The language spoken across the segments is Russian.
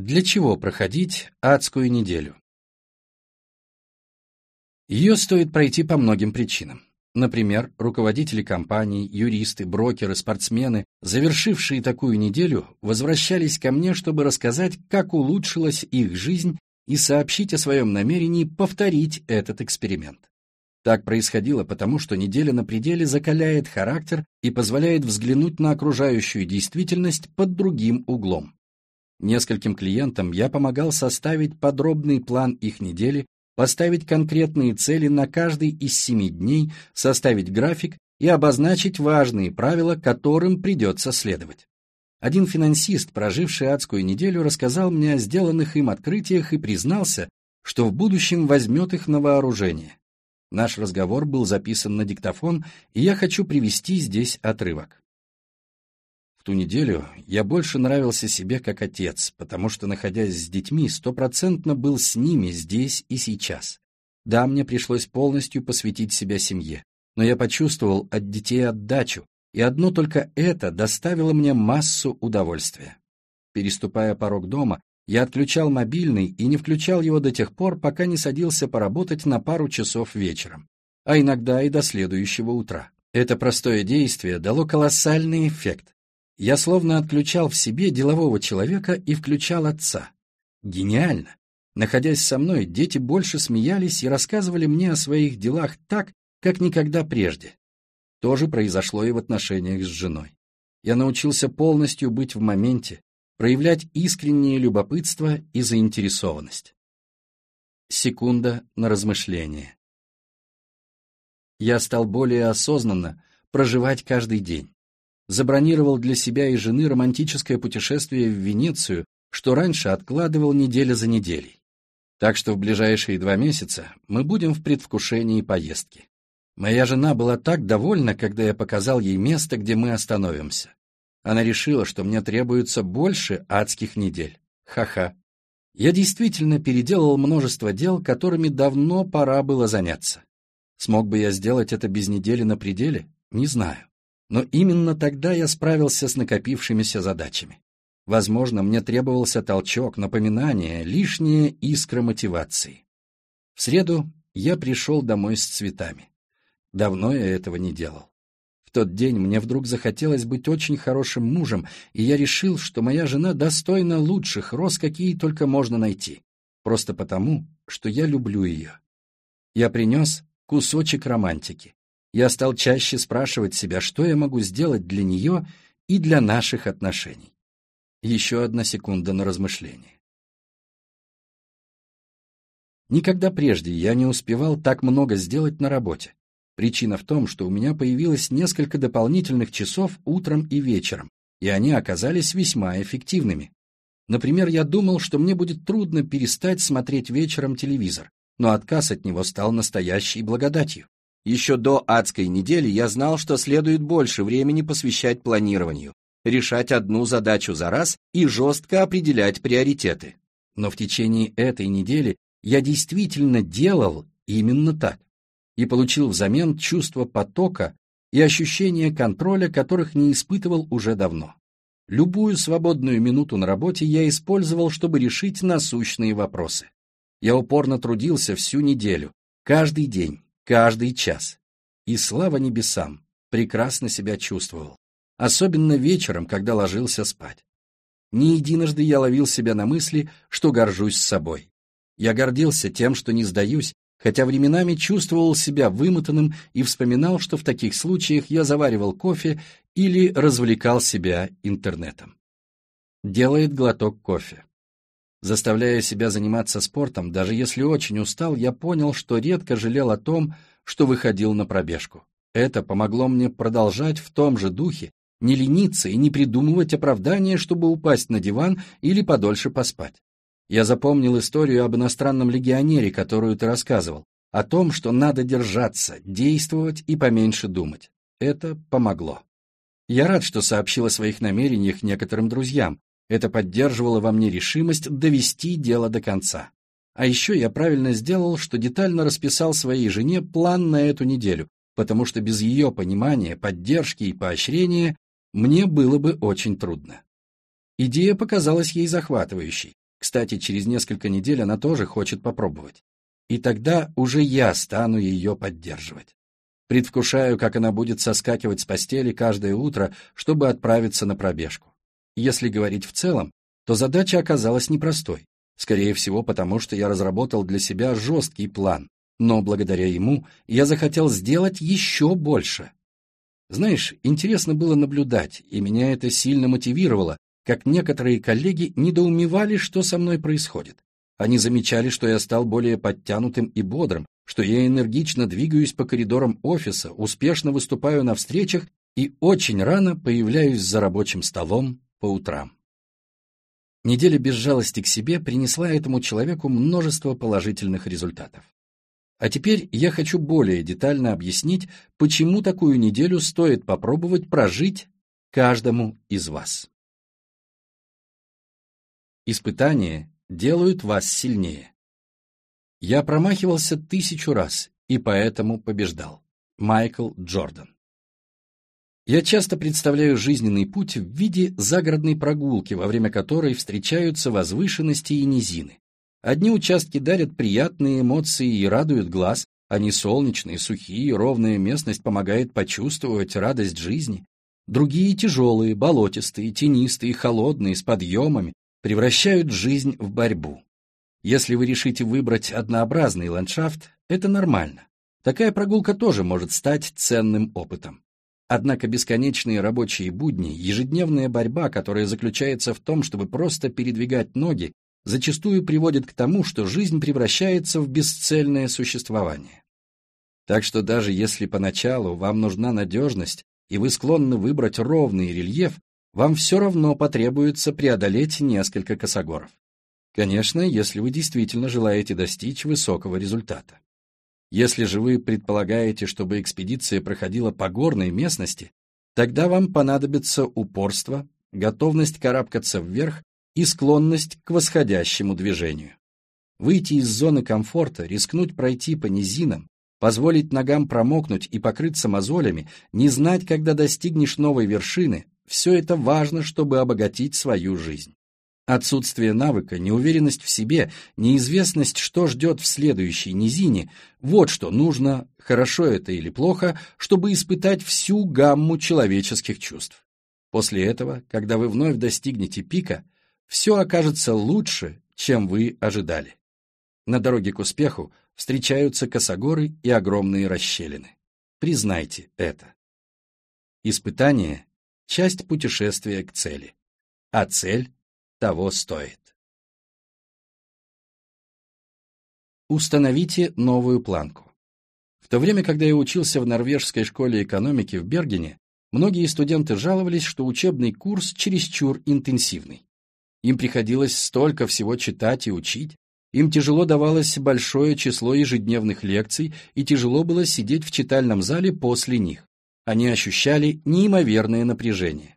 Для чего проходить адскую неделю? Ее стоит пройти по многим причинам. Например, руководители компаний, юристы, брокеры, спортсмены, завершившие такую неделю, возвращались ко мне, чтобы рассказать, как улучшилась их жизнь и сообщить о своем намерении повторить этот эксперимент. Так происходило потому, что неделя на пределе закаляет характер и позволяет взглянуть на окружающую действительность под другим углом. Нескольким клиентам я помогал составить подробный план их недели, поставить конкретные цели на каждый из семи дней, составить график и обозначить важные правила, которым придется следовать. Один финансист, проживший адскую неделю, рассказал мне о сделанных им открытиях и признался, что в будущем возьмет их на вооружение. Наш разговор был записан на диктофон, и я хочу привести здесь отрывок. Ту неделю я больше нравился себе как отец, потому что, находясь с детьми, стопроцентно был с ними здесь и сейчас. Да, мне пришлось полностью посвятить себя семье, но я почувствовал от детей отдачу, и одно только это доставило мне массу удовольствия. Переступая порог дома, я отключал мобильный и не включал его до тех пор, пока не садился поработать на пару часов вечером, а иногда и до следующего утра. Это простое действие дало колоссальный эффект. Я словно отключал в себе делового человека и включал отца. Гениально! Находясь со мной, дети больше смеялись и рассказывали мне о своих делах так, как никогда прежде. То же произошло и в отношениях с женой. Я научился полностью быть в моменте, проявлять искреннее любопытство и заинтересованность. Секунда на размышление. Я стал более осознанно проживать каждый день. Забронировал для себя и жены романтическое путешествие в Венецию, что раньше откладывал неделя за неделей. Так что в ближайшие два месяца мы будем в предвкушении поездки. Моя жена была так довольна, когда я показал ей место, где мы остановимся. Она решила, что мне требуется больше адских недель. Ха-ха. Я действительно переделал множество дел, которыми давно пора было заняться. Смог бы я сделать это без недели на пределе? Не знаю. Но именно тогда я справился с накопившимися задачами. Возможно, мне требовался толчок, напоминание, лишняя искра мотивации. В среду я пришел домой с цветами. Давно я этого не делал. В тот день мне вдруг захотелось быть очень хорошим мужем, и я решил, что моя жена достойна лучших роз, какие только можно найти. Просто потому, что я люблю ее. Я принес кусочек романтики. Я стал чаще спрашивать себя, что я могу сделать для нее и для наших отношений. Еще одна секунда на размышление. Никогда прежде я не успевал так много сделать на работе. Причина в том, что у меня появилось несколько дополнительных часов утром и вечером, и они оказались весьма эффективными. Например, я думал, что мне будет трудно перестать смотреть вечером телевизор, но отказ от него стал настоящей благодатью. Еще до адской недели я знал, что следует больше времени посвящать планированию, решать одну задачу за раз и жестко определять приоритеты. Но в течение этой недели я действительно делал именно так и получил взамен чувство потока и ощущение контроля, которых не испытывал уже давно. Любую свободную минуту на работе я использовал, чтобы решить насущные вопросы. Я упорно трудился всю неделю, каждый день, каждый час. И слава небесам, прекрасно себя чувствовал. Особенно вечером, когда ложился спать. Не единожды я ловил себя на мысли, что горжусь собой. Я гордился тем, что не сдаюсь хотя временами чувствовал себя вымотанным и вспоминал, что в таких случаях я заваривал кофе или развлекал себя интернетом. Делает глоток кофе. Заставляя себя заниматься спортом, даже если очень устал, я понял, что редко жалел о том, что выходил на пробежку. Это помогло мне продолжать в том же духе, не лениться и не придумывать оправдания, чтобы упасть на диван или подольше поспать. Я запомнил историю об иностранном легионере, которую ты рассказывал, о том, что надо держаться, действовать и поменьше думать. Это помогло. Я рад, что сообщил о своих намерениях некоторым друзьям. Это поддерживало во мне решимость довести дело до конца. А еще я правильно сделал, что детально расписал своей жене план на эту неделю, потому что без ее понимания, поддержки и поощрения мне было бы очень трудно. Идея показалась ей захватывающей, Кстати, через несколько недель она тоже хочет попробовать. И тогда уже я стану ее поддерживать. Предвкушаю, как она будет соскакивать с постели каждое утро, чтобы отправиться на пробежку. Если говорить в целом, то задача оказалась непростой. Скорее всего, потому что я разработал для себя жесткий план, но благодаря ему я захотел сделать еще больше. Знаешь, интересно было наблюдать, и меня это сильно мотивировало, как некоторые коллеги недоумевали, что со мной происходит. Они замечали, что я стал более подтянутым и бодрым, что я энергично двигаюсь по коридорам офиса, успешно выступаю на встречах и очень рано появляюсь за рабочим столом по утрам. Неделя без жалости к себе принесла этому человеку множество положительных результатов. А теперь я хочу более детально объяснить, почему такую неделю стоит попробовать прожить каждому из вас. Испытания делают вас сильнее. Я промахивался тысячу раз и поэтому побеждал. Майкл Джордан я часто представляю жизненный путь в виде загородной прогулки, во время которой встречаются возвышенности и низины. Одни участки дарят приятные эмоции и радуют глаз, они солнечные, сухие, ровная местность помогает почувствовать радость жизни. Другие тяжелые, болотистые, тенистые, холодные, с подъемами, превращают жизнь в борьбу. Если вы решите выбрать однообразный ландшафт, это нормально. Такая прогулка тоже может стать ценным опытом. Однако бесконечные рабочие будни, ежедневная борьба, которая заключается в том, чтобы просто передвигать ноги, зачастую приводит к тому, что жизнь превращается в бесцельное существование. Так что даже если поначалу вам нужна надежность, и вы склонны выбрать ровный рельеф, вам все равно потребуется преодолеть несколько косогоров. Конечно, если вы действительно желаете достичь высокого результата. Если же вы предполагаете, чтобы экспедиция проходила по горной местности, тогда вам понадобится упорство, готовность карабкаться вверх и склонность к восходящему движению. Выйти из зоны комфорта, рискнуть пройти по низинам, позволить ногам промокнуть и покрыться мозолями, не знать, когда достигнешь новой вершины – все это важно, чтобы обогатить свою жизнь. Отсутствие навыка, неуверенность в себе, неизвестность, что ждет в следующей низине – вот что нужно, хорошо это или плохо, чтобы испытать всю гамму человеческих чувств. После этого, когда вы вновь достигнете пика, все окажется лучше, чем вы ожидали. На дороге к успеху встречаются косогоры и огромные расщелины. Признайте это. Испытание – часть путешествия к цели, а цель того стоит. Установите новую планку. В то время, когда я учился в норвежской школе экономики в Бергене, многие студенты жаловались, что учебный курс чересчур интенсивный. Им приходилось столько всего читать и учить, им тяжело давалось большое число ежедневных лекций и тяжело было сидеть в читальном зале после них. Они ощущали неимоверное напряжение.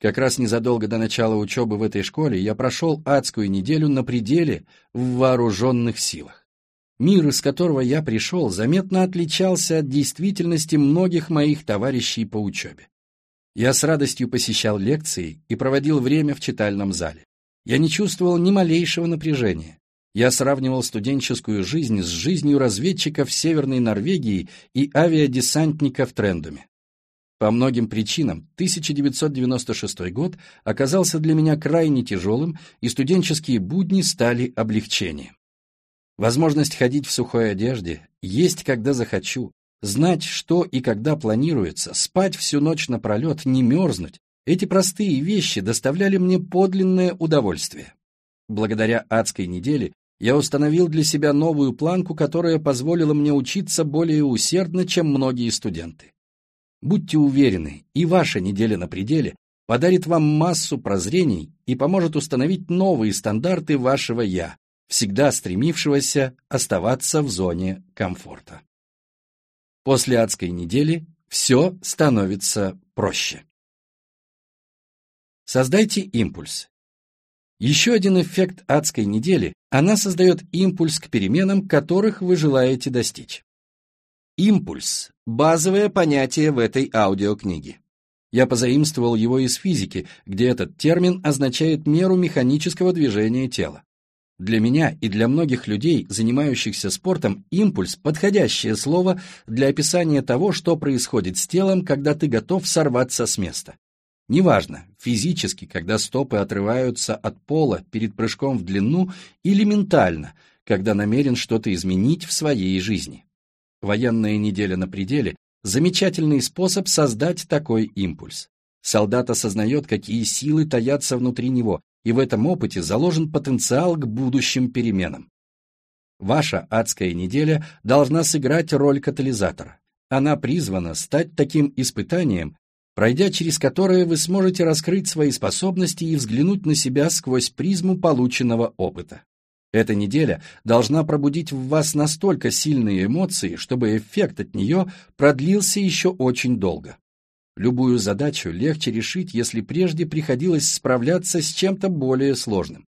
Как раз незадолго до начала учебы в этой школе я прошел адскую неделю на пределе в вооруженных силах. Мир, из которого я пришел, заметно отличался от действительности многих моих товарищей по учебе. Я с радостью посещал лекции и проводил время в читальном зале. Я не чувствовал ни малейшего напряжения. Я сравнивал студенческую жизнь с жизнью разведчиков Северной Норвегии и авиадесантника в Трендуме. По многим причинам 1996 год оказался для меня крайне тяжелым, и студенческие будни стали облегчением. Возможность ходить в сухой одежде, есть когда захочу, знать, что и когда планируется, спать всю ночь напролет, не мерзнуть, эти простые вещи доставляли мне подлинное удовольствие. Благодаря адской неделе я установил для себя новую планку, которая позволила мне учиться более усердно, чем многие студенты. Будьте уверены, и ваша неделя на пределе подарит вам массу прозрений и поможет установить новые стандарты вашего «я», всегда стремившегося оставаться в зоне комфорта. После адской недели все становится проще. Создайте импульс. Еще один эффект адской недели – она создает импульс к переменам, которых вы желаете достичь. Импульс – базовое понятие в этой аудиокниге. Я позаимствовал его из физики, где этот термин означает меру механического движения тела. Для меня и для многих людей, занимающихся спортом, импульс – подходящее слово для описания того, что происходит с телом, когда ты готов сорваться с места. Неважно, физически, когда стопы отрываются от пола перед прыжком в длину, или ментально, когда намерен что-то изменить в своей жизни. Военная неделя на пределе – замечательный способ создать такой импульс. Солдат осознает, какие силы таятся внутри него, и в этом опыте заложен потенциал к будущим переменам. Ваша адская неделя должна сыграть роль катализатора. Она призвана стать таким испытанием, пройдя через которое вы сможете раскрыть свои способности и взглянуть на себя сквозь призму полученного опыта. Эта неделя должна пробудить в вас настолько сильные эмоции, чтобы эффект от нее продлился еще очень долго. Любую задачу легче решить, если прежде приходилось справляться с чем-то более сложным.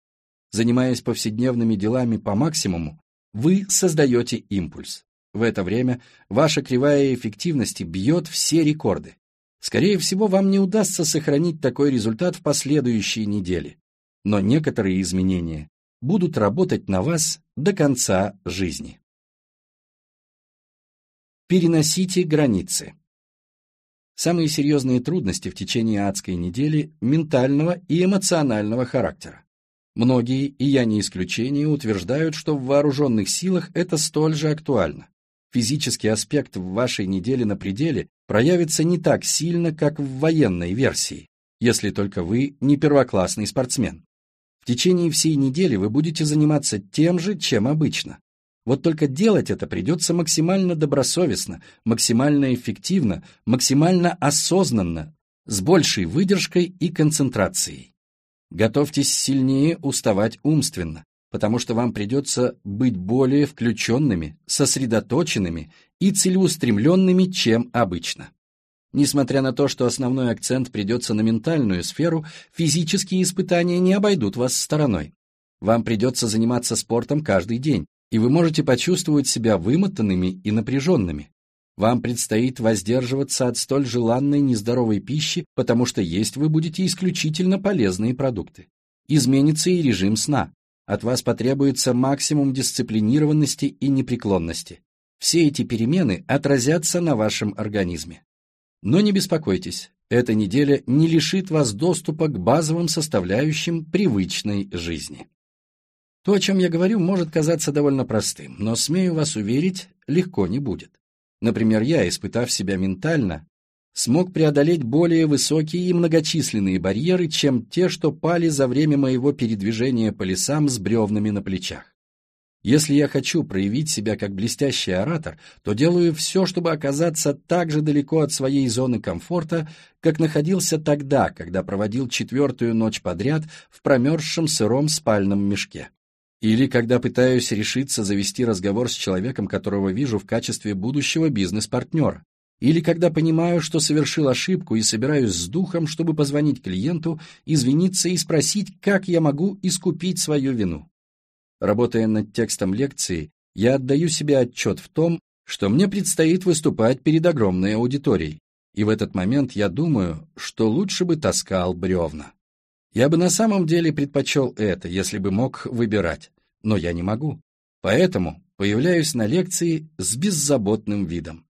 Занимаясь повседневными делами по максимуму, вы создаете импульс. В это время ваша кривая эффективности бьет все рекорды. Скорее всего, вам не удастся сохранить такой результат в последующие недели, но некоторые изменения будут работать на вас до конца жизни. Переносите границы. Самые серьезные трудности в течение адской недели ментального и эмоционального характера. Многие, и я не исключение, утверждают, что в вооруженных силах это столь же актуально. Физический аспект в вашей неделе на пределе проявится не так сильно, как в военной версии, если только вы не первоклассный спортсмен. Течение всей недели вы будете заниматься тем же, чем обычно. Вот только делать это придется максимально добросовестно, максимально эффективно, максимально осознанно, с большей выдержкой и концентрацией. Готовьтесь сильнее уставать умственно, потому что вам придется быть более включенными, сосредоточенными и целеустремленными, чем обычно. Несмотря на то, что основной акцент придется на ментальную сферу, физические испытания не обойдут вас стороной. Вам придется заниматься спортом каждый день, и вы можете почувствовать себя вымотанными и напряженными. Вам предстоит воздерживаться от столь желанной нездоровой пищи, потому что есть вы будете исключительно полезные продукты. Изменится и режим сна. От вас потребуется максимум дисциплинированности и непреклонности. Все эти перемены отразятся на вашем организме. Но не беспокойтесь, эта неделя не лишит вас доступа к базовым составляющим привычной жизни. То, о чем я говорю, может казаться довольно простым, но, смею вас уверить, легко не будет. Например, я, испытав себя ментально, смог преодолеть более высокие и многочисленные барьеры, чем те, что пали за время моего передвижения по лесам с бревнами на плечах. Если я хочу проявить себя как блестящий оратор, то делаю все, чтобы оказаться так же далеко от своей зоны комфорта, как находился тогда, когда проводил четвертую ночь подряд в промерзшем сыром спальном мешке. Или когда пытаюсь решиться завести разговор с человеком, которого вижу в качестве будущего бизнес-партнера. Или когда понимаю, что совершил ошибку и собираюсь с духом, чтобы позвонить клиенту, извиниться и спросить, как я могу искупить свою вину. Работая над текстом лекции, я отдаю себе отчет в том, что мне предстоит выступать перед огромной аудиторией. И в этот момент я думаю, что лучше бы таскал бревна. Я бы на самом деле предпочел это, если бы мог выбирать, но я не могу. Поэтому появляюсь на лекции с беззаботным видом.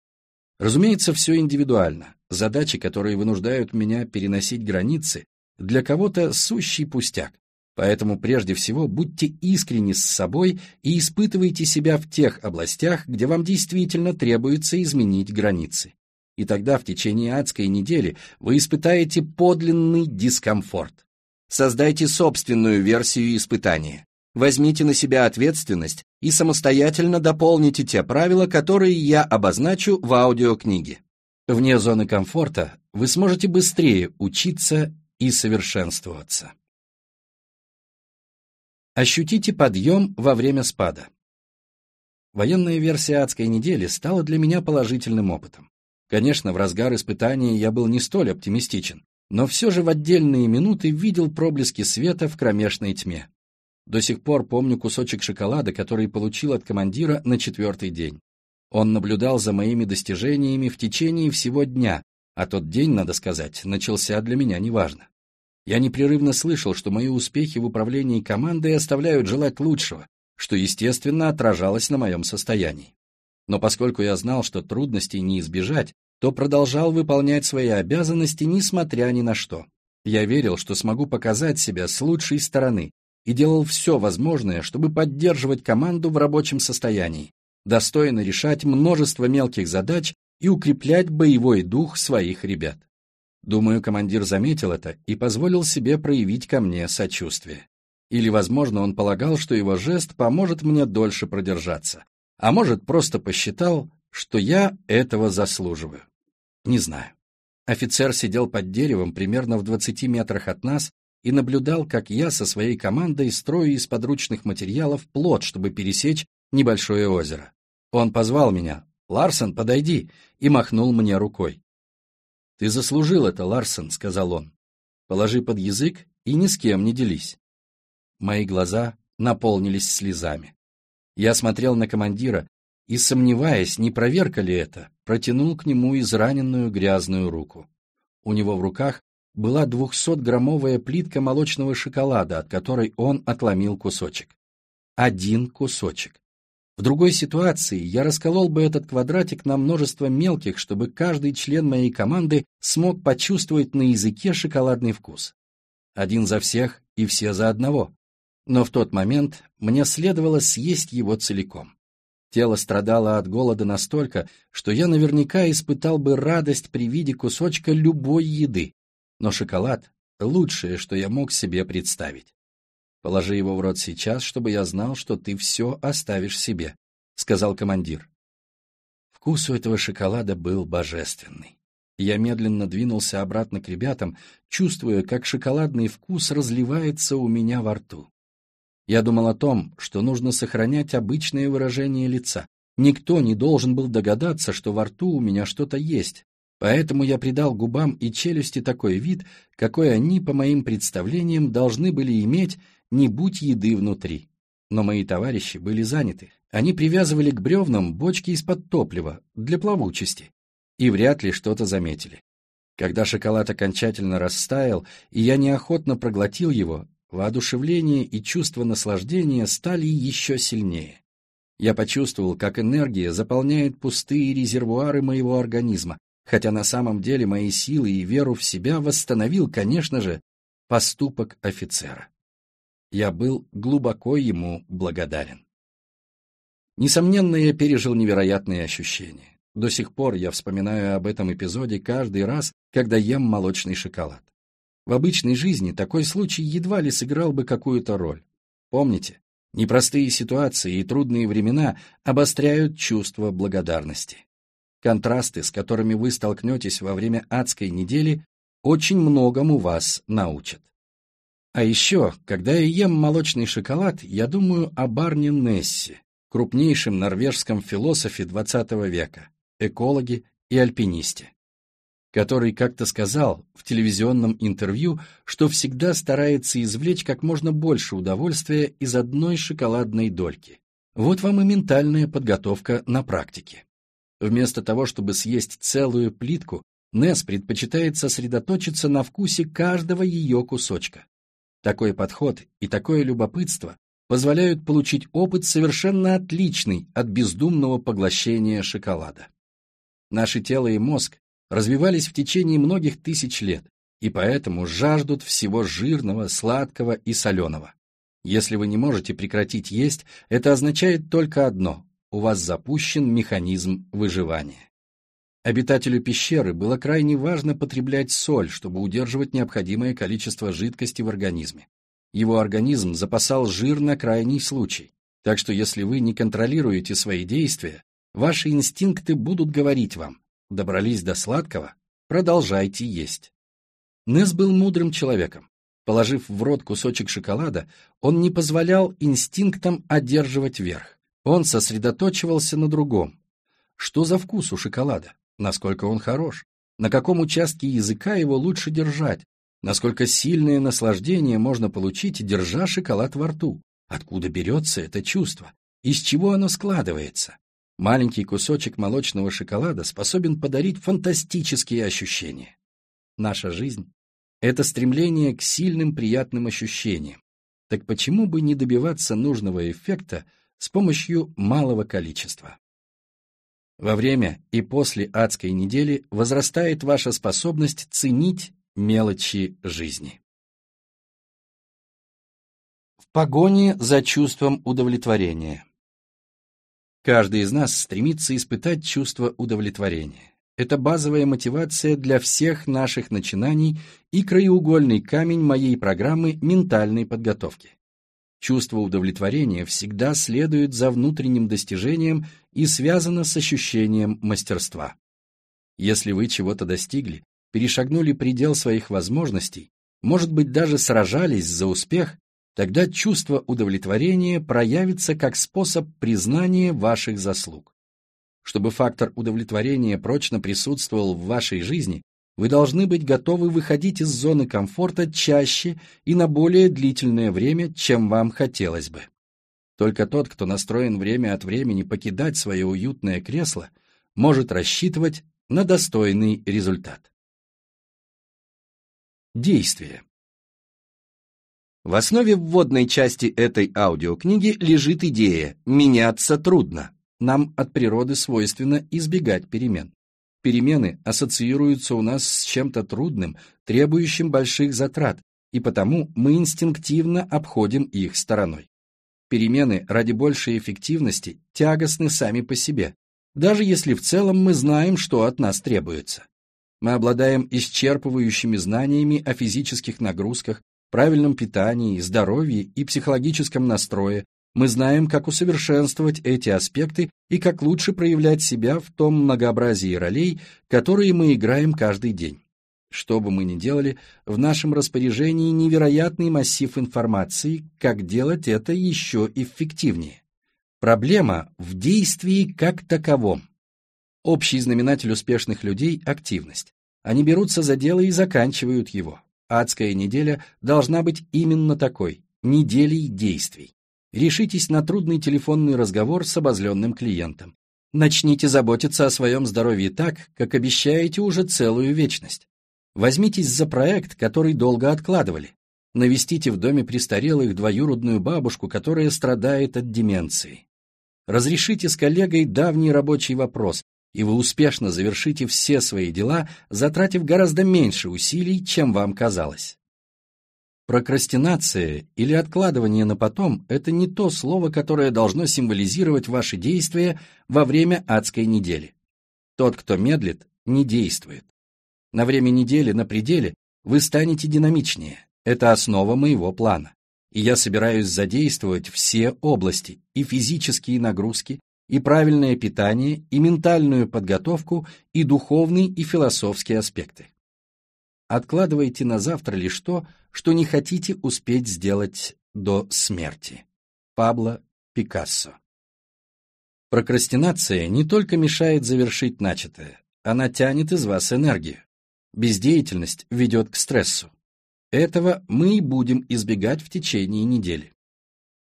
Разумеется, все индивидуально. Задачи, которые вынуждают меня переносить границы, для кого-то сущий пустяк. Поэтому прежде всего будьте искренни с собой и испытывайте себя в тех областях, где вам действительно требуется изменить границы. И тогда в течение адской недели вы испытаете подлинный дискомфорт. Создайте собственную версию испытания. Возьмите на себя ответственность и самостоятельно дополните те правила, которые я обозначу в аудиокниге. Вне зоны комфорта вы сможете быстрее учиться и совершенствоваться. Ощутите подъем во время спада. Военная версия адской недели стала для меня положительным опытом. Конечно, в разгар испытания я был не столь оптимистичен, но все же в отдельные минуты видел проблески света в кромешной тьме. До сих пор помню кусочек шоколада, который получил от командира на четвертый день. Он наблюдал за моими достижениями в течение всего дня, а тот день, надо сказать, начался для меня неважно. Я непрерывно слышал, что мои успехи в управлении командой оставляют желать лучшего, что, естественно, отражалось на моем состоянии. Но поскольку я знал, что трудностей не избежать, то продолжал выполнять свои обязанности, несмотря ни на что. Я верил, что смогу показать себя с лучшей стороны, и делал все возможное, чтобы поддерживать команду в рабочем состоянии, достойно решать множество мелких задач и укреплять боевой дух своих ребят. Думаю, командир заметил это и позволил себе проявить ко мне сочувствие. Или, возможно, он полагал, что его жест поможет мне дольше продержаться. А может, просто посчитал, что я этого заслуживаю. Не знаю. Офицер сидел под деревом примерно в 20 метрах от нас и наблюдал, как я со своей командой строю из подручных материалов плот, чтобы пересечь небольшое озеро. Он позвал меня «Ларсон, подойди!» и махнул мне рукой. «Ты заслужил это, Ларсон», — сказал он. «Положи под язык и ни с кем не делись». Мои глаза наполнились слезами. Я смотрел на командира и, сомневаясь, не проверка ли это, протянул к нему израненную грязную руку. У него в руках была двухсотграммовая плитка молочного шоколада, от которой он отломил кусочек. Один кусочек. В другой ситуации я расколол бы этот квадратик на множество мелких, чтобы каждый член моей команды смог почувствовать на языке шоколадный вкус. Один за всех и все за одного. Но в тот момент мне следовало съесть его целиком. Тело страдало от голода настолько, что я наверняка испытал бы радость при виде кусочка любой еды. Но шоколад — лучшее, что я мог себе представить. Положи его в рот сейчас, чтобы я знал, что ты все оставишь себе», — сказал командир. Вкус у этого шоколада был божественный. Я медленно двинулся обратно к ребятам, чувствуя, как шоколадный вкус разливается у меня во рту. Я думал о том, что нужно сохранять обычное выражение лица. Никто не должен был догадаться, что во рту у меня что-то есть, поэтому я придал губам и челюсти такой вид, какой они, по моим представлениям, должны были иметь, не будь еды внутри. Но мои товарищи были заняты. Они привязывали к бревнам бочки из-под топлива для плавучести и вряд ли что-то заметили. Когда шоколад окончательно растаял, и я неохотно проглотил его, воодушевление и чувство наслаждения стали еще сильнее. Я почувствовал, как энергия заполняет пустые резервуары моего организма, хотя на самом деле мои силы и веру в себя восстановил, конечно же, поступок офицера. Я был глубоко ему благодарен. Несомненно, я пережил невероятные ощущения. До сих пор я вспоминаю об этом эпизоде каждый раз, когда ем молочный шоколад. В обычной жизни такой случай едва ли сыграл бы какую-то роль. Помните, непростые ситуации и трудные времена обостряют чувство благодарности. Контрасты, с которыми вы столкнетесь во время адской недели, очень многому вас научат. А еще, когда я ем молочный шоколад, я думаю о Барне Нессе, крупнейшем норвежском философе XX века, экологе и альпинисте, который как-то сказал в телевизионном интервью, что всегда старается извлечь как можно больше удовольствия из одной шоколадной дольки. Вот вам и ментальная подготовка на практике. Вместо того, чтобы съесть целую плитку, Несс предпочитает сосредоточиться на вкусе каждого ее кусочка. Такой подход и такое любопытство позволяют получить опыт совершенно отличный от бездумного поглощения шоколада. Наше тело и мозг развивались в течение многих тысяч лет, и поэтому жаждут всего жирного, сладкого и соленого. Если вы не можете прекратить есть, это означает только одно – у вас запущен механизм выживания. Обитателю пещеры было крайне важно потреблять соль, чтобы удерживать необходимое количество жидкости в организме. Его организм запасал жир на крайний случай, так что если вы не контролируете свои действия, ваши инстинкты будут говорить вам «добрались до сладкого, продолжайте есть». Нес был мудрым человеком. Положив в рот кусочек шоколада, он не позволял инстинктам одерживать верх. Он сосредоточивался на другом. Что за вкус у шоколада? Насколько он хорош, на каком участке языка его лучше держать, насколько сильное наслаждение можно получить, держа шоколад во рту, откуда берется это чувство, из чего оно складывается. Маленький кусочек молочного шоколада способен подарить фантастические ощущения. Наша жизнь Это стремление к сильным приятным ощущениям. Так почему бы не добиваться нужного эффекта с помощью малого количества? Во время и после адской недели возрастает ваша способность ценить мелочи жизни. В погоне за чувством удовлетворения. Каждый из нас стремится испытать чувство удовлетворения. Это базовая мотивация для всех наших начинаний и краеугольный камень моей программы ментальной подготовки. Чувство удовлетворения всегда следует за внутренним достижением и связано с ощущением мастерства. Если вы чего-то достигли, перешагнули предел своих возможностей, может быть, даже сражались за успех, тогда чувство удовлетворения проявится как способ признания ваших заслуг. Чтобы фактор удовлетворения прочно присутствовал в вашей жизни, вы должны быть готовы выходить из зоны комфорта чаще и на более длительное время, чем вам хотелось бы. Только тот, кто настроен время от времени покидать свое уютное кресло, может рассчитывать на достойный результат. Действие. В основе вводной части этой аудиокниги лежит идея «меняться трудно». Нам от природы свойственно избегать перемен. Перемены ассоциируются у нас с чем-то трудным, требующим больших затрат, и потому мы инстинктивно обходим их стороной. Перемены ради большей эффективности тягостны сами по себе, даже если в целом мы знаем, что от нас требуется. Мы обладаем исчерпывающими знаниями о физических нагрузках, правильном питании, здоровье и психологическом настрое, мы знаем, как усовершенствовать эти аспекты и как лучше проявлять себя в том многообразии ролей, которые мы играем каждый день. Что бы мы ни делали, в нашем распоряжении невероятный массив информации, как делать это еще эффективнее. Проблема в действии как таковом. Общий знаменатель успешных людей – активность. Они берутся за дело и заканчивают его. Адская неделя должна быть именно такой – неделей действий. Решитесь на трудный телефонный разговор с обозленным клиентом. Начните заботиться о своем здоровье так, как обещаете уже целую вечность. Возьмитесь за проект, который долго откладывали. Навестите в доме престарелых двоюродную бабушку, которая страдает от деменции. Разрешите с коллегой давний рабочий вопрос, и вы успешно завершите все свои дела, затратив гораздо меньше усилий, чем вам казалось. Прокрастинация или откладывание на потом – это не то слово, которое должно символизировать ваши действия во время адской недели. Тот, кто медлит, не действует. На время недели на пределе вы станете динамичнее. Это основа моего плана. И я собираюсь задействовать все области, и физические нагрузки, и правильное питание, и ментальную подготовку, и духовный и философские аспекты. Откладывайте на завтра лишь то, что не хотите успеть сделать до смерти. Пабло Пикассо Прокрастинация не только мешает завершить начатое, она тянет из вас энергию. Бездеятельность ведет к стрессу. Этого мы и будем избегать в течение недели.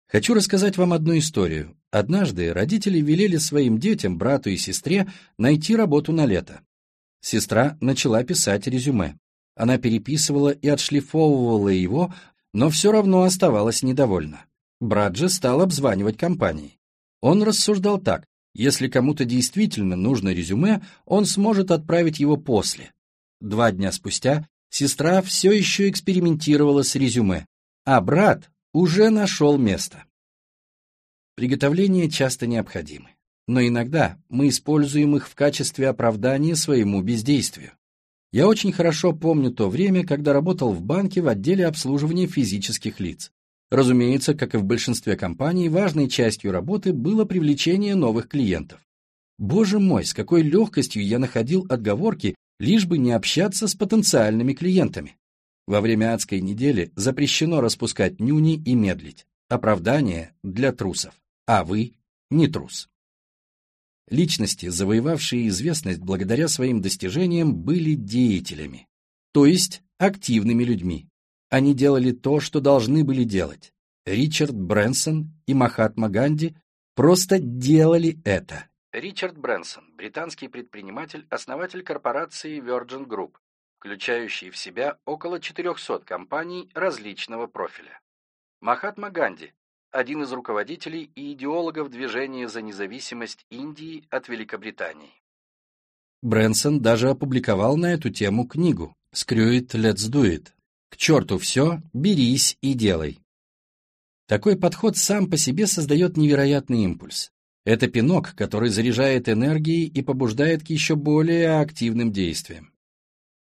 Хочу рассказать вам одну историю. Однажды родители велели своим детям, брату и сестре, найти работу на лето. Сестра начала писать резюме. Она переписывала и отшлифовывала его, но все равно оставалась недовольна. Брат стал обзванивать компании. Он рассуждал так, если кому-то действительно нужно резюме, он сможет отправить его после. Два дня спустя сестра все еще экспериментировала с резюме, а брат уже нашел место. Приготовления часто необходимы, но иногда мы используем их в качестве оправдания своему бездействию. Я очень хорошо помню то время, когда работал в банке в отделе обслуживания физических лиц. Разумеется, как и в большинстве компаний, важной частью работы было привлечение новых клиентов. Боже мой, с какой легкостью я находил отговорки, лишь бы не общаться с потенциальными клиентами. Во время адской недели запрещено распускать нюни и медлить. Оправдание для трусов. А вы не трус. Личности, завоевавшие известность благодаря своим достижениям, были деятелями, то есть активными людьми. Они делали то, что должны были делать. Ричард Брэнсон и Махатма Ганди просто делали это. Ричард Брэнсон, британский предприниматель, основатель корпорации Virgin Group, включающий в себя около 400 компаний различного профиля. Махатма Ганди – один из руководителей и идеологов движения за независимость Индии от Великобритании. Брэнсон даже опубликовал на эту тему книгу «Screw it, let's do it». К черту все, берись и делай. Такой подход сам по себе создает невероятный импульс. Это пинок, который заряжает энергией и побуждает к еще более активным действиям.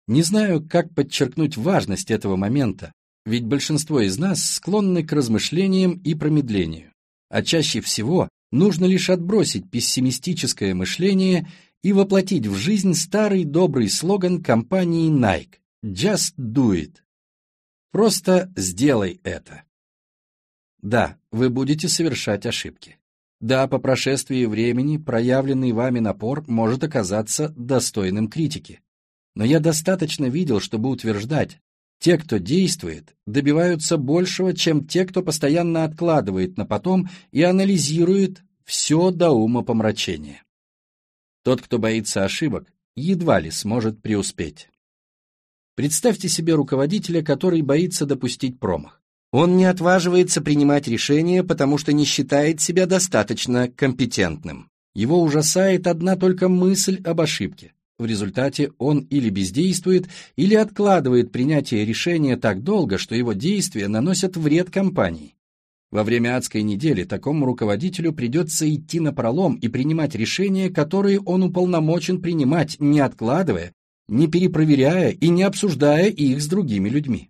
Не знаю, как подчеркнуть важность этого момента, ведь большинство из нас склонны к размышлениям и промедлению. А чаще всего нужно лишь отбросить пессимистическое мышление и воплотить в жизнь старый добрый слоган компании Nike «Just do it». Просто сделай это. Да, вы будете совершать ошибки. Да, по прошествии времени проявленный вами напор может оказаться достойным критики. Но я достаточно видел, чтобы утверждать, те, кто действует, добиваются большего, чем те, кто постоянно откладывает на потом и анализирует все до ума помрачения. Тот, кто боится ошибок, едва ли сможет преуспеть. Представьте себе руководителя, который боится допустить промах. Он не отваживается принимать решения, потому что не считает себя достаточно компетентным. Его ужасает одна только мысль об ошибке. В результате он или бездействует, или откладывает принятие решения так долго, что его действия наносят вред компании. Во время адской недели такому руководителю придется идти на пролом и принимать решения, которые он уполномочен принимать, не откладывая, не перепроверяя и не обсуждая их с другими людьми.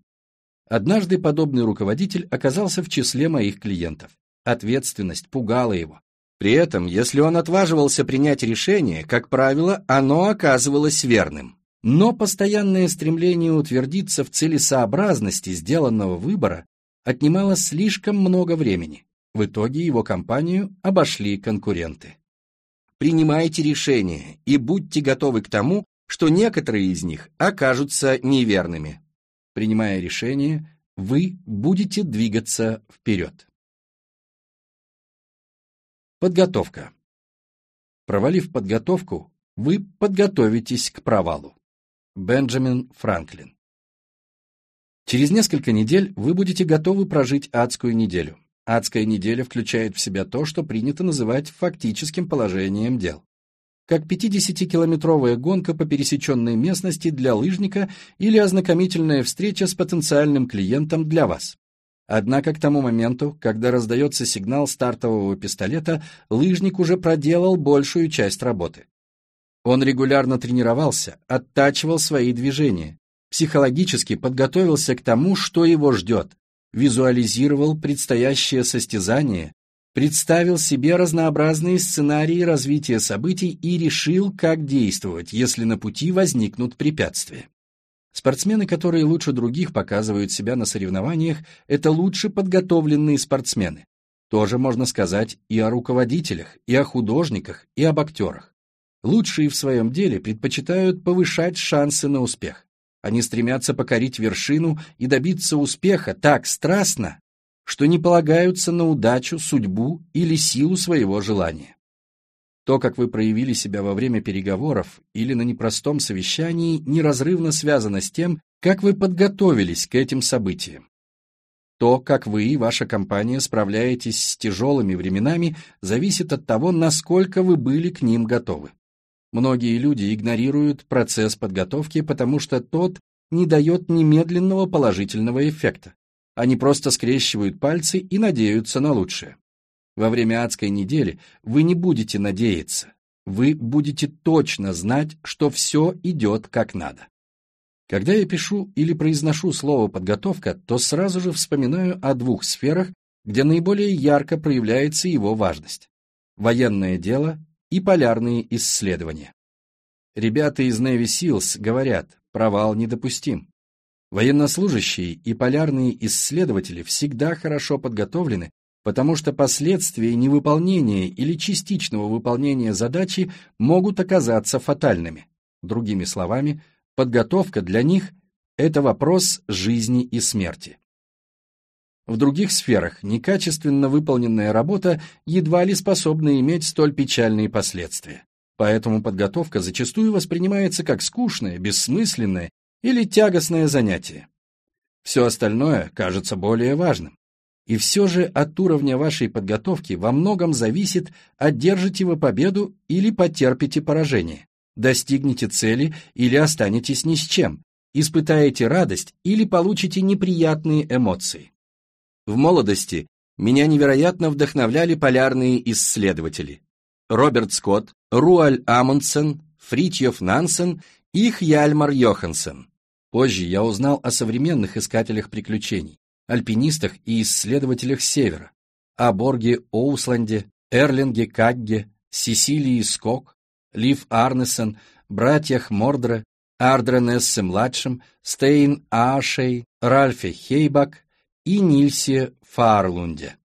Однажды подобный руководитель оказался в числе моих клиентов. Ответственность пугала его. При этом, если он отваживался принять решение, как правило, оно оказывалось верным. Но постоянное стремление утвердиться в целесообразности сделанного выбора отнимало слишком много времени. В итоге его компанию обошли конкуренты. Принимайте решения и будьте готовы к тому, что некоторые из них окажутся неверными. Принимая решение, вы будете двигаться вперед. Подготовка. Провалив подготовку, вы подготовитесь к провалу. Бенджамин Франклин. Через несколько недель вы будете готовы прожить адскую неделю. Адская неделя включает в себя то, что принято называть фактическим положением дел как 50-километровая гонка по пересеченной местности для лыжника или ознакомительная встреча с потенциальным клиентом для вас. Однако к тому моменту, когда раздается сигнал стартового пистолета, лыжник уже проделал большую часть работы. Он регулярно тренировался, оттачивал свои движения, психологически подготовился к тому, что его ждет, визуализировал предстоящее состязание, представил себе разнообразные сценарии развития событий и решил, как действовать, если на пути возникнут препятствия. Спортсмены, которые лучше других показывают себя на соревнованиях, это лучше подготовленные спортсмены. Тоже можно сказать и о руководителях, и о художниках, и об актерах. Лучшие в своем деле предпочитают повышать шансы на успех. Они стремятся покорить вершину и добиться успеха так страстно, что не полагаются на удачу, судьбу или силу своего желания. То, как вы проявили себя во время переговоров или на непростом совещании, неразрывно связано с тем, как вы подготовились к этим событиям. То, как вы и ваша компания справляетесь с тяжелыми временами, зависит от того, насколько вы были к ним готовы. Многие люди игнорируют процесс подготовки, потому что тот не дает немедленного положительного эффекта. Они просто скрещивают пальцы и надеются на лучшее. Во время адской недели вы не будете надеяться. Вы будете точно знать, что все идет как надо. Когда я пишу или произношу слово «подготовка», то сразу же вспоминаю о двух сферах, где наиболее ярко проявляется его важность. Военное дело и полярные исследования. Ребята из Navy Seals говорят, провал недопустим. Военнослужащие и полярные исследователи всегда хорошо подготовлены, потому что последствия невыполнения или частичного выполнения задачи могут оказаться фатальными. Другими словами, подготовка для них – это вопрос жизни и смерти. В других сферах некачественно выполненная работа едва ли способна иметь столь печальные последствия. Поэтому подготовка зачастую воспринимается как скучная, бессмысленная или тягостное занятие. Все остальное кажется более важным. И все же от уровня вашей подготовки во многом зависит, одержите вы победу или потерпите поражение, достигнете цели или останетесь ни с чем, испытаете радость или получите неприятные эмоции. В молодости меня невероятно вдохновляли полярные исследователи. Роберт Скотт, Руаль Амундсен, Фритьев Нансен и Хьяльмар Йохансен. Позже я узнал о современных искателях приключений, альпинистах и исследователях Севера, о Борге Оусланде, Эрлинге Кагге, Сесилии Скок, Лив Арнесен, братьях Мордре, Ардре-Нессе-младшем, Стейн Аашей, Ральфе Хейбак и Нильсе Фаарлунде.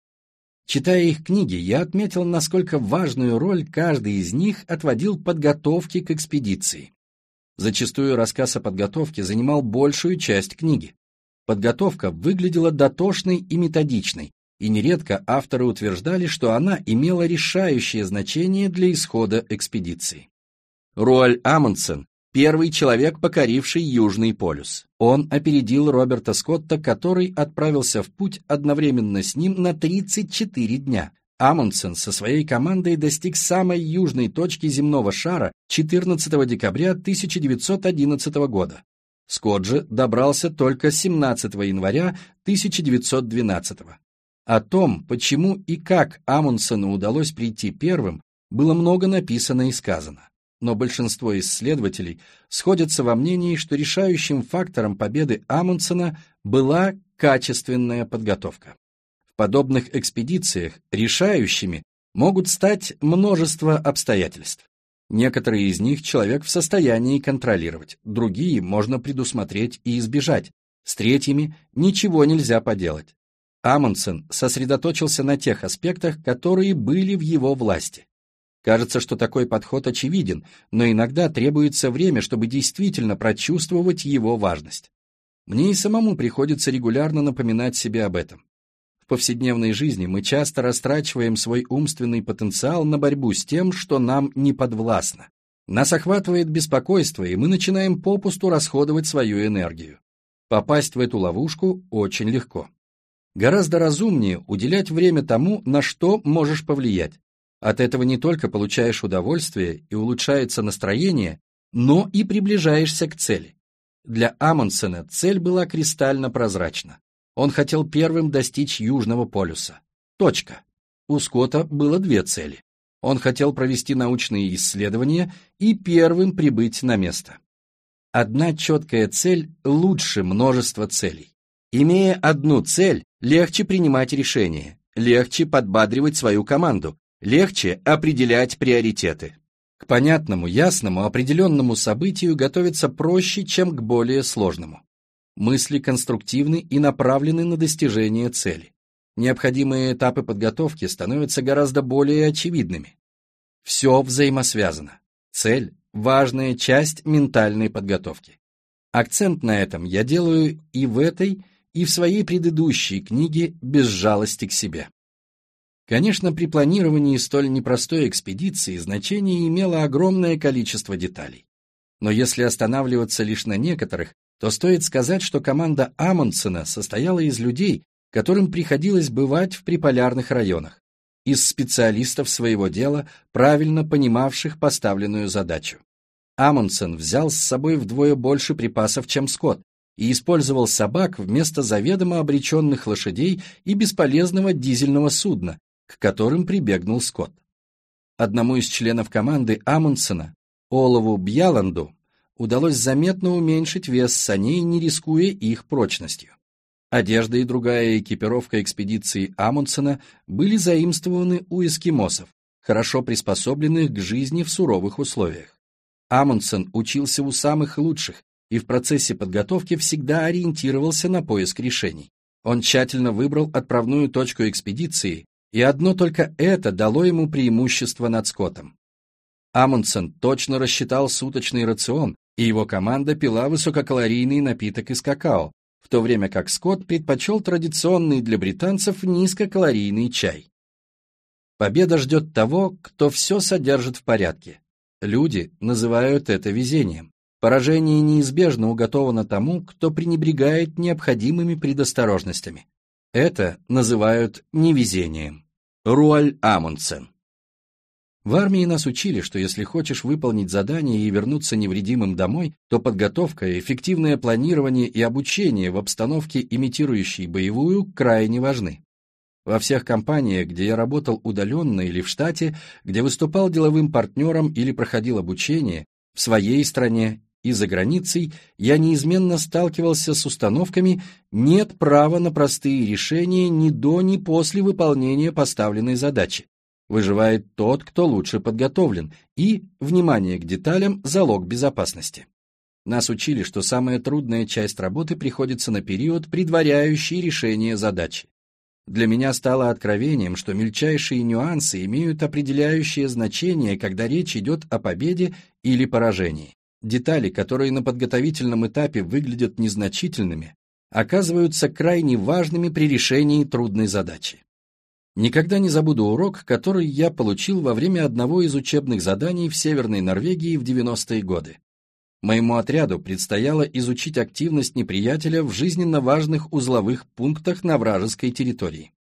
Читая их книги, я отметил, насколько важную роль каждый из них отводил подготовке к экспедиции. Зачастую рассказ о подготовке занимал большую часть книги. Подготовка выглядела дотошной и методичной, и нередко авторы утверждали, что она имела решающее значение для исхода экспедиции. Руаль Амундсен – первый человек, покоривший Южный полюс. Он опередил Роберта Скотта, который отправился в путь одновременно с ним на 34 дня, Амундсен со своей командой достиг самой южной точки земного шара 14 декабря 1911 года. Скотт добрался только 17 января 1912. О том, почему и как Амундсену удалось прийти первым, было много написано и сказано. Но большинство исследователей сходятся во мнении, что решающим фактором победы Амундсена была качественная подготовка подобных экспедициях решающими могут стать множество обстоятельств. Некоторые из них человек в состоянии контролировать, другие можно предусмотреть и избежать, с третьими ничего нельзя поделать. Амундсен сосредоточился на тех аспектах, которые были в его власти. Кажется, что такой подход очевиден, но иногда требуется время, чтобы действительно прочувствовать его важность. Мне и самому приходится регулярно напоминать себе об этом повседневной жизни мы часто растрачиваем свой умственный потенциал на борьбу с тем, что нам не подвластно. Нас охватывает беспокойство, и мы начинаем попусту расходовать свою энергию. Попасть в эту ловушку очень легко. Гораздо разумнее уделять время тому, на что можешь повлиять. От этого не только получаешь удовольствие и улучшается настроение, но и приближаешься к цели. Для Амундсена цель была кристально прозрачна. Он хотел первым достичь Южного полюса. Точка. У Скотта было две цели. Он хотел провести научные исследования и первым прибыть на место. Одна четкая цель лучше множества целей. Имея одну цель, легче принимать решения, легче подбадривать свою команду, легче определять приоритеты. К понятному, ясному, определенному событию готовиться проще, чем к более сложному мысли конструктивны и направлены на достижение цели. Необходимые этапы подготовки становятся гораздо более очевидными. Все взаимосвязано. Цель – важная часть ментальной подготовки. Акцент на этом я делаю и в этой, и в своей предыдущей книге «Без жалости к себе». Конечно, при планировании столь непростой экспедиции значение имело огромное количество деталей. Но если останавливаться лишь на некоторых, то стоит сказать, что команда Амундсена состояла из людей, которым приходилось бывать в приполярных районах, из специалистов своего дела, правильно понимавших поставленную задачу. Амундсен взял с собой вдвое больше припасов, чем Скотт, и использовал собак вместо заведомо обреченных лошадей и бесполезного дизельного судна, к которым прибегнул Скотт. Одному из членов команды Амундсена, Олову Бьяланду, удалось заметно уменьшить вес саней, не рискуя их прочностью. Одежда и другая экипировка экспедиции Амундсена были заимствованы у эскимосов, хорошо приспособленных к жизни в суровых условиях. Амундсен учился у самых лучших и в процессе подготовки всегда ориентировался на поиск решений. Он тщательно выбрал отправную точку экспедиции, и одно только это дало ему преимущество над Скоттом. Амундсен точно рассчитал суточный рацион и его команда пила высококалорийный напиток из какао, в то время как Скотт предпочел традиционный для британцев низкокалорийный чай. Победа ждет того, кто все содержит в порядке. Люди называют это везением. Поражение неизбежно уготовано тому, кто пренебрегает необходимыми предосторожностями. Это называют невезением. Руаль Амундсен в армии нас учили, что если хочешь выполнить задание и вернуться невредимым домой, то подготовка, эффективное планирование и обучение в обстановке, имитирующей боевую, крайне важны. Во всех компаниях, где я работал удаленно или в штате, где выступал деловым партнером или проходил обучение, в своей стране и за границей, я неизменно сталкивался с установками «нет права на простые решения ни до, ни после выполнения поставленной задачи». Выживает тот, кто лучше подготовлен, и, внимание к деталям, залог безопасности. Нас учили, что самая трудная часть работы приходится на период, предваряющий решение задачи. Для меня стало откровением, что мельчайшие нюансы имеют определяющее значение, когда речь идет о победе или поражении. Детали, которые на подготовительном этапе выглядят незначительными, оказываются крайне важными при решении трудной задачи. Никогда не забуду урок, который я получил во время одного из учебных заданий в Северной Норвегии в 90-е годы. Моему отряду предстояло изучить активность неприятеля в жизненно важных узловых пунктах на вражеской территории.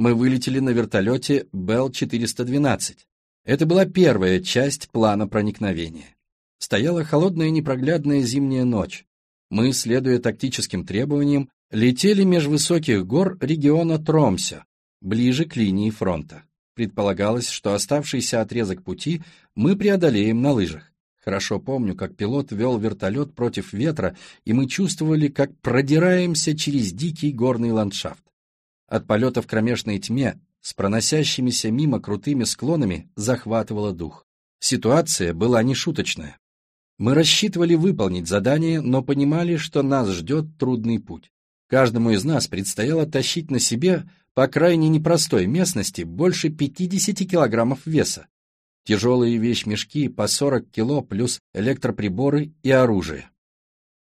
Мы вылетели на вертолете Бел-412. Это была первая часть плана проникновения. Стояла холодная непроглядная зимняя ночь. Мы, следуя тактическим требованиям, летели меж высоких гор региона Тромся, ближе к линии фронта. Предполагалось, что оставшийся отрезок пути мы преодолеем на лыжах. Хорошо помню, как пилот вел вертолет против ветра, и мы чувствовали, как продираемся через дикий горный ландшафт. От полета в кромешной тьме с проносящимися мимо крутыми склонами захватывало дух. Ситуация была нешуточная. Мы рассчитывали выполнить задание, но понимали, что нас ждет трудный путь. Каждому из нас предстояло тащить на себе по крайне непростой местности больше 50 килограммов веса. Тяжелые вещмешки по 40 кило плюс электроприборы и оружие.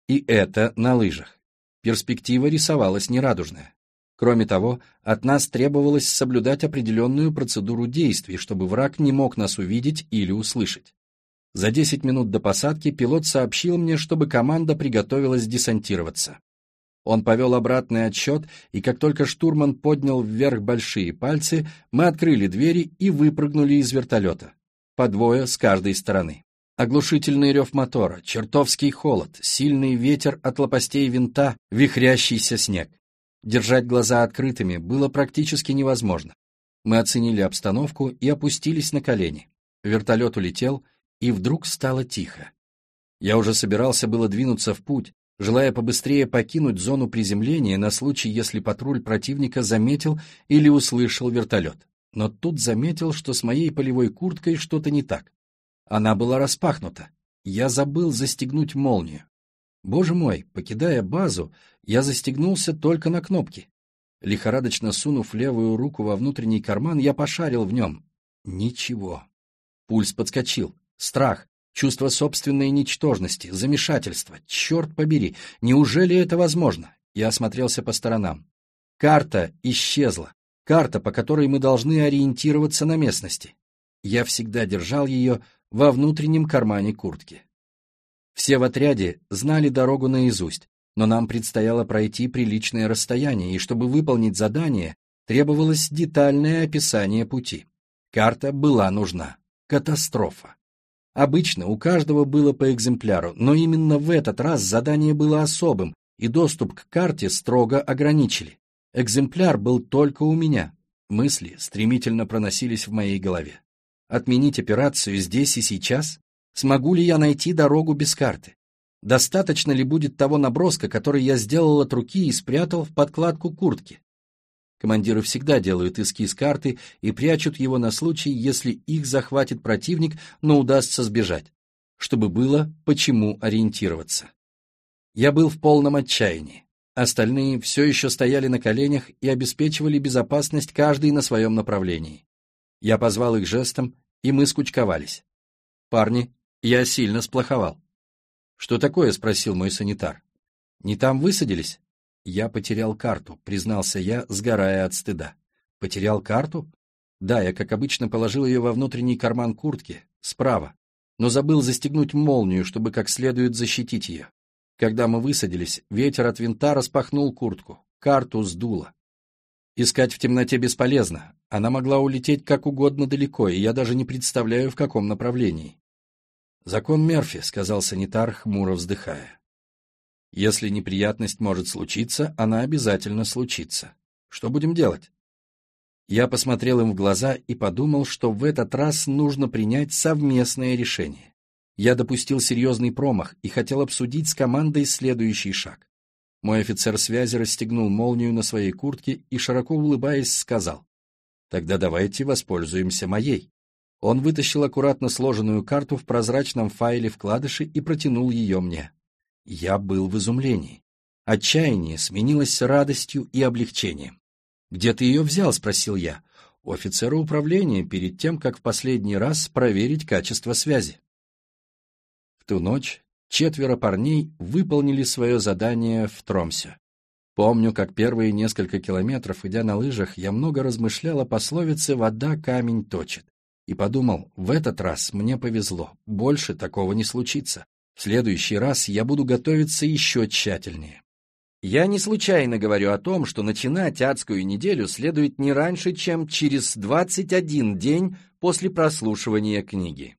И это на лыжах. Перспектива рисовалась нерадужная. Кроме того, от нас требовалось соблюдать определенную процедуру действий, чтобы враг не мог нас увидеть или услышать. За 10 минут до посадки пилот сообщил мне, чтобы команда приготовилась десантироваться. Он повел обратный отсчет, и как только штурман поднял вверх большие пальцы, мы открыли двери и выпрыгнули из вертолета. По двое с каждой стороны. Оглушительный рев мотора, чертовский холод, сильный ветер от лопастей винта, вихрящийся снег. Держать глаза открытыми было практически невозможно. Мы оценили обстановку и опустились на колени. Вертолет улетел, и вдруг стало тихо. Я уже собирался было двинуться в путь, желая побыстрее покинуть зону приземления на случай, если патруль противника заметил или услышал вертолет. Но тут заметил, что с моей полевой курткой что-то не так. Она была распахнута. Я забыл застегнуть молнию. Боже мой, покидая базу, я застегнулся только на кнопки. Лихорадочно сунув левую руку во внутренний карман, я пошарил в нем. Ничего. Пульс подскочил. Страх. Чувство собственной ничтожности, замешательства. Черт побери, неужели это возможно? Я осмотрелся по сторонам. Карта исчезла. Карта, по которой мы должны ориентироваться на местности. Я всегда держал ее во внутреннем кармане куртки. Все в отряде знали дорогу наизусть, но нам предстояло пройти приличное расстояние, и чтобы выполнить задание, требовалось детальное описание пути. Карта была нужна. Катастрофа. Обычно у каждого было по экземпляру, но именно в этот раз задание было особым, и доступ к карте строго ограничили. Экземпляр был только у меня. Мысли стремительно проносились в моей голове. Отменить операцию здесь и сейчас? Смогу ли я найти дорогу без карты? Достаточно ли будет того наброска, который я сделал от руки и спрятал в подкладку куртки? Командиры всегда делают эскиз карты и прячут его на случай, если их захватит противник, но удастся сбежать, чтобы было почему ориентироваться. Я был в полном отчаянии. Остальные все еще стояли на коленях и обеспечивали безопасность каждый на своем направлении. Я позвал их жестом, и мы скучковались. «Парни, я сильно сплоховал». «Что такое?» — спросил мой санитар. «Не там высадились?» «Я потерял карту», — признался я, сгорая от стыда. «Потерял карту?» «Да, я, как обычно, положил ее во внутренний карман куртки, справа. но забыл застегнуть молнию, чтобы как следует защитить ее. Когда мы высадились, ветер от винта распахнул куртку, карту сдуло. Искать в темноте бесполезно, она могла улететь как угодно далеко, и я даже не представляю, в каком направлении. «Закон Мерфи», — сказал санитар, хмуро вздыхая. «Если неприятность может случиться, она обязательно случится. Что будем делать?» Я посмотрел им в глаза и подумал, что в этот раз нужно принять совместное решение. Я допустил серьезный промах и хотел обсудить с командой следующий шаг. Мой офицер связи расстегнул молнию на своей куртке и, широко улыбаясь, сказал, «Тогда давайте воспользуемся моей». Он вытащил аккуратно сложенную карту в прозрачном файле вкладыши и протянул ее мне. Я был в изумлении. Отчаяние сменилось радостью и облегчением. «Где ты ее взял?» — спросил я. У офицера управления перед тем, как в последний раз проверить качество связи. В ту ночь четверо парней выполнили свое задание в Тромсе. Помню, как первые несколько километров, идя на лыжах, я много размышлял о пословице «вода камень точит» и подумал, в этот раз мне повезло, больше такого не случится. Следующий раз я буду готовиться еще тщательнее. Я не случайно говорю о том, что начинать адскую неделю следует не раньше, чем через 21 день после прослушивания книги.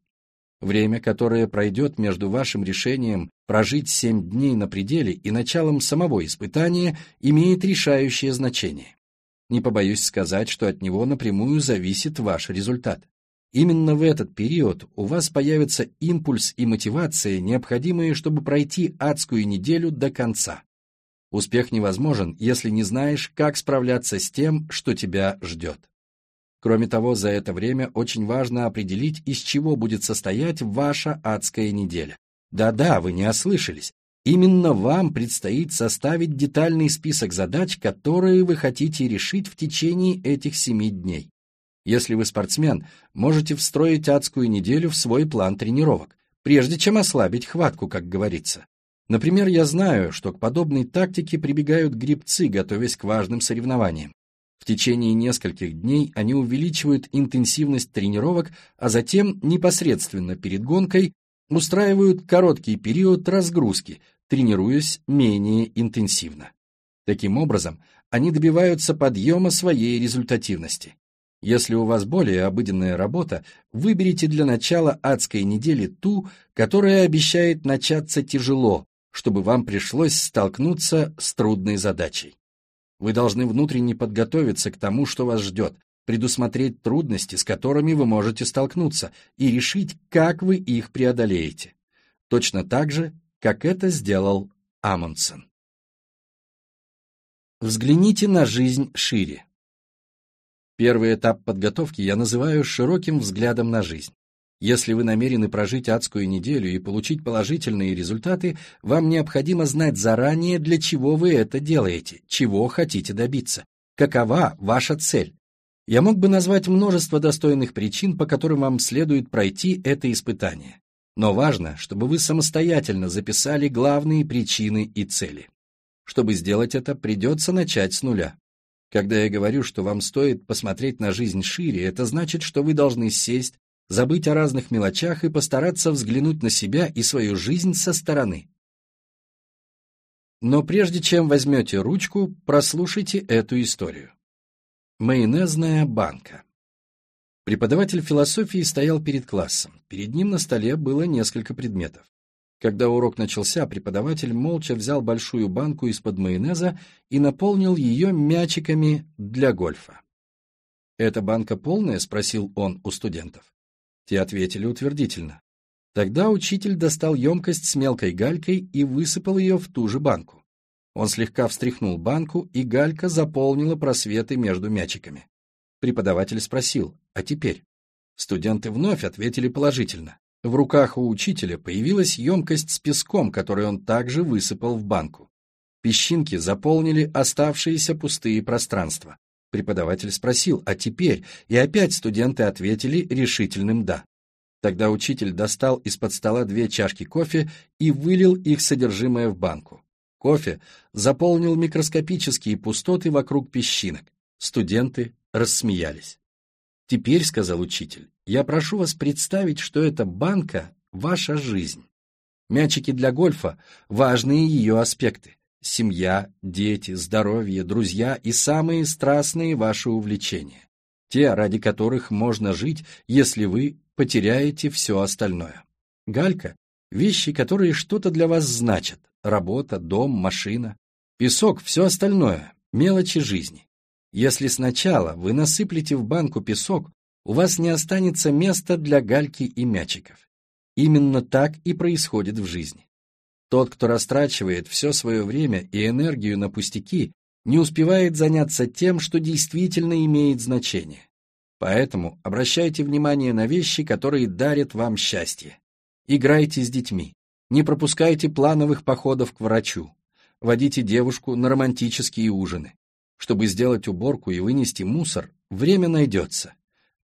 Время, которое пройдет между вашим решением прожить 7 дней на пределе и началом самого испытания, имеет решающее значение. Не побоюсь сказать, что от него напрямую зависит ваш результат. Именно в этот период у вас появится импульс и мотивация, необходимые, чтобы пройти адскую неделю до конца. Успех невозможен, если не знаешь, как справляться с тем, что тебя ждет. Кроме того, за это время очень важно определить, из чего будет состоять ваша адская неделя. Да-да, вы не ослышались. Именно вам предстоит составить детальный список задач, которые вы хотите решить в течение этих семи дней. Если вы спортсмен, можете встроить адскую неделю в свой план тренировок, прежде чем ослабить хватку, как говорится. Например, я знаю, что к подобной тактике прибегают грибцы, готовясь к важным соревнованиям. В течение нескольких дней они увеличивают интенсивность тренировок, а затем непосредственно перед гонкой устраивают короткий период разгрузки, тренируясь менее интенсивно. Таким образом, они добиваются подъема своей результативности. Если у вас более обыденная работа, выберите для начала адской недели ту, которая обещает начаться тяжело, чтобы вам пришлось столкнуться с трудной задачей. Вы должны внутренне подготовиться к тому, что вас ждет, предусмотреть трудности, с которыми вы можете столкнуться, и решить, как вы их преодолеете. Точно так же, как это сделал Амундсен. Взгляните на жизнь шире. Первый этап подготовки я называю широким взглядом на жизнь. Если вы намерены прожить адскую неделю и получить положительные результаты, вам необходимо знать заранее, для чего вы это делаете, чего хотите добиться, какова ваша цель. Я мог бы назвать множество достойных причин, по которым вам следует пройти это испытание. Но важно, чтобы вы самостоятельно записали главные причины и цели. Чтобы сделать это, придется начать с нуля. Когда я говорю, что вам стоит посмотреть на жизнь шире, это значит, что вы должны сесть, забыть о разных мелочах и постараться взглянуть на себя и свою жизнь со стороны. Но прежде чем возьмете ручку, прослушайте эту историю. Майонезная банка. Преподаватель философии стоял перед классом. Перед ним на столе было несколько предметов. Когда урок начался, преподаватель молча взял большую банку из-под майонеза и наполнил ее мячиками для гольфа. «Эта банка полная?» — спросил он у студентов. Те ответили утвердительно. Тогда учитель достал емкость с мелкой галькой и высыпал ее в ту же банку. Он слегка встряхнул банку, и галька заполнила просветы между мячиками. Преподаватель спросил, а теперь? Студенты вновь ответили положительно. В руках у учителя появилась емкость с песком, который он также высыпал в банку. Песчинки заполнили оставшиеся пустые пространства. Преподаватель спросил, а теперь? И опять студенты ответили решительным «да». Тогда учитель достал из-под стола две чашки кофе и вылил их содержимое в банку. Кофе заполнил микроскопические пустоты вокруг песчинок. Студенты рассмеялись. «Теперь, — сказал учитель, — я прошу вас представить, что эта банка – ваша жизнь. Мячики для гольфа – важные ее аспекты. Семья, дети, здоровье, друзья и самые страстные ваши увлечения. Те, ради которых можно жить, если вы потеряете все остальное. Галька – вещи, которые что-то для вас значат. Работа, дом, машина. Песок – все остальное, мелочи жизни. Если сначала вы насыплете в банку песок, у вас не останется места для гальки и мячиков. Именно так и происходит в жизни. Тот, кто растрачивает все свое время и энергию на пустяки, не успевает заняться тем, что действительно имеет значение. Поэтому обращайте внимание на вещи, которые дарят вам счастье. Играйте с детьми. Не пропускайте плановых походов к врачу. Водите девушку на романтические ужины. Чтобы сделать уборку и вынести мусор, время найдется.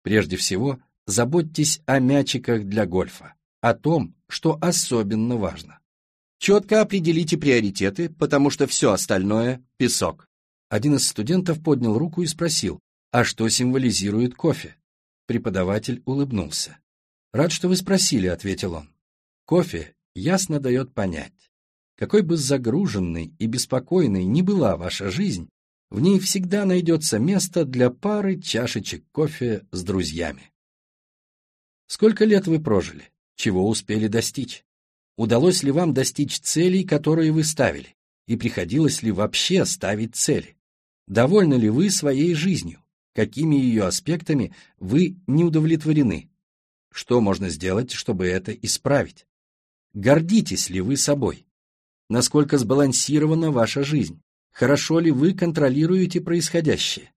Прежде всего, заботьтесь о мячиках для гольфа, о том, что особенно важно. Четко определите приоритеты, потому что все остальное – песок. Один из студентов поднял руку и спросил, а что символизирует кофе? Преподаватель улыбнулся. «Рад, что вы спросили», — ответил он. «Кофе ясно дает понять, какой бы загруженной и беспокойной ни была ваша жизнь, в ней всегда найдется место для пары чашечек кофе с друзьями. Сколько лет вы прожили? Чего успели достичь? Удалось ли вам достичь целей, которые вы ставили? И приходилось ли вообще ставить цели? Довольны ли вы своей жизнью? Какими ее аспектами вы не удовлетворены? Что можно сделать, чтобы это исправить? Гордитесь ли вы собой? Насколько сбалансирована ваша жизнь? Хорошо ли вы контролируете происходящее?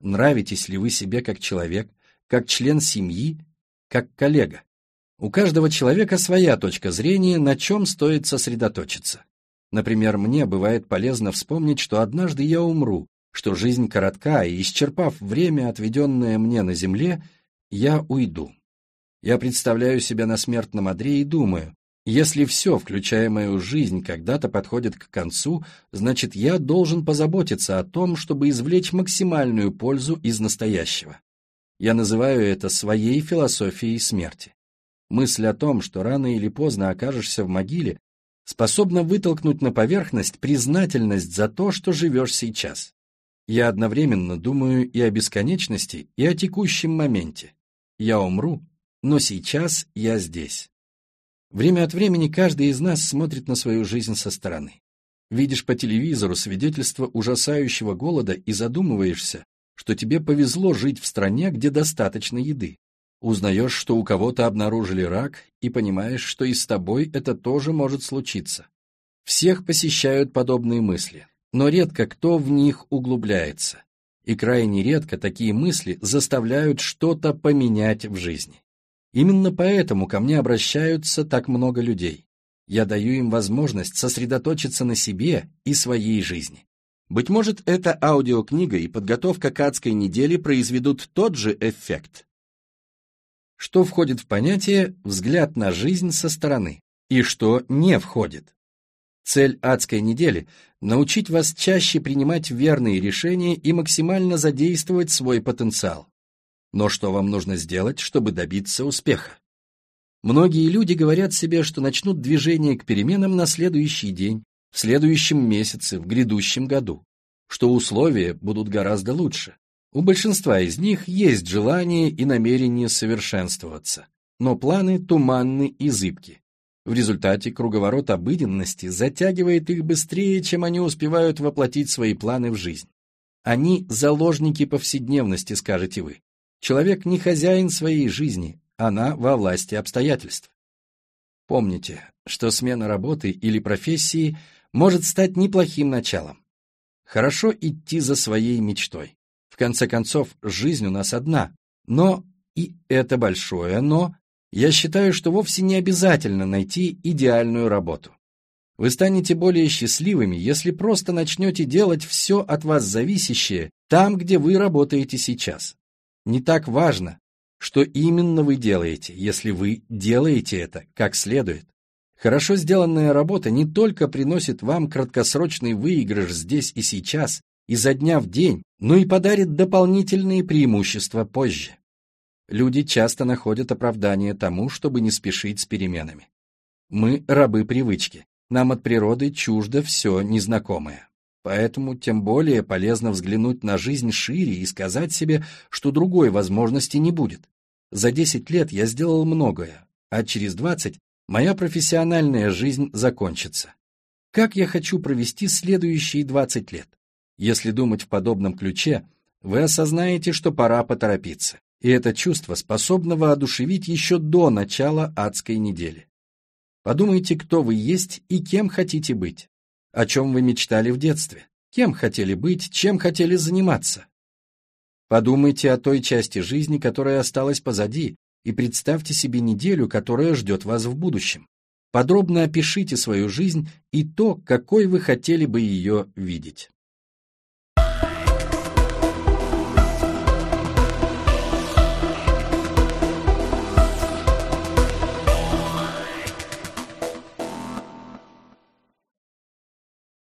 Нравитесь ли вы себе как человек, как член семьи, как коллега? У каждого человека своя точка зрения, на чем стоит сосредоточиться. Например, мне бывает полезно вспомнить, что однажды я умру, что жизнь коротка, и, исчерпав время, отведенное мне на земле, я уйду. Я представляю себя на смертном одре и думаю, если все, включая мою жизнь, когда-то подходит к концу, значит, я должен позаботиться о том, чтобы извлечь максимальную пользу из настоящего. Я называю это своей философией смерти. Мысль о том, что рано или поздно окажешься в могиле, способна вытолкнуть на поверхность признательность за то, что живешь сейчас. Я одновременно думаю и о бесконечности, и о текущем моменте. Я умру, но сейчас я здесь. Время от времени каждый из нас смотрит на свою жизнь со стороны. Видишь по телевизору свидетельство ужасающего голода и задумываешься, что тебе повезло жить в стране, где достаточно еды. Узнаешь, что у кого-то обнаружили рак, и понимаешь, что и с тобой это тоже может случиться. Всех посещают подобные мысли, но редко кто в них углубляется. И крайне редко такие мысли заставляют что-то поменять в жизни. Именно поэтому ко мне обращаются так много людей. Я даю им возможность сосредоточиться на себе и своей жизни. Быть может, эта аудиокнига и подготовка к адской неделе произведут тот же эффект. Что входит в понятие «взгляд на жизнь со стороны» и что не входит? Цель адской недели – научить вас чаще принимать верные решения и максимально задействовать свой потенциал. Но что вам нужно сделать, чтобы добиться успеха? Многие люди говорят себе, что начнут движение к переменам на следующий день, в следующем месяце, в грядущем году, что условия будут гораздо лучше. У большинства из них есть желание и намерение совершенствоваться, но планы туманны и зыбки. В результате круговорот обыденности затягивает их быстрее, чем они успевают воплотить свои планы в жизнь. Они заложники повседневности, скажете вы. Человек не хозяин своей жизни, она во власти обстоятельств. Помните, что смена работы или профессии может стать неплохим началом. Хорошо идти за своей мечтой. В конце концов, жизнь у нас одна. Но, и это большое но, я считаю, что вовсе не обязательно найти идеальную работу. Вы станете более счастливыми, если просто начнете делать все от вас зависящее там, где вы работаете сейчас. Не так важно, что именно вы делаете, если вы делаете это как следует. Хорошо сделанная работа не только приносит вам краткосрочный выигрыш здесь и сейчас, изо дня в день, но и подарит дополнительные преимущества позже. Люди часто находят оправдание тому, чтобы не спешить с переменами. Мы рабы привычки, нам от природы чуждо все незнакомое. Поэтому тем более полезно взглянуть на жизнь шире и сказать себе, что другой возможности не будет. За 10 лет я сделал многое, а через 20 моя профессиональная жизнь закончится. Как я хочу провести следующие 20 лет? Если думать в подобном ключе, вы осознаете, что пора поторопиться, и это чувство способно воодушевить еще до начала адской недели. Подумайте, кто вы есть и кем хотите быть. О чем вы мечтали в детстве? Кем хотели быть, чем хотели заниматься? Подумайте о той части жизни, которая осталась позади, и представьте себе неделю, которая ждет вас в будущем. Подробно опишите свою жизнь и то, какой вы хотели бы ее видеть.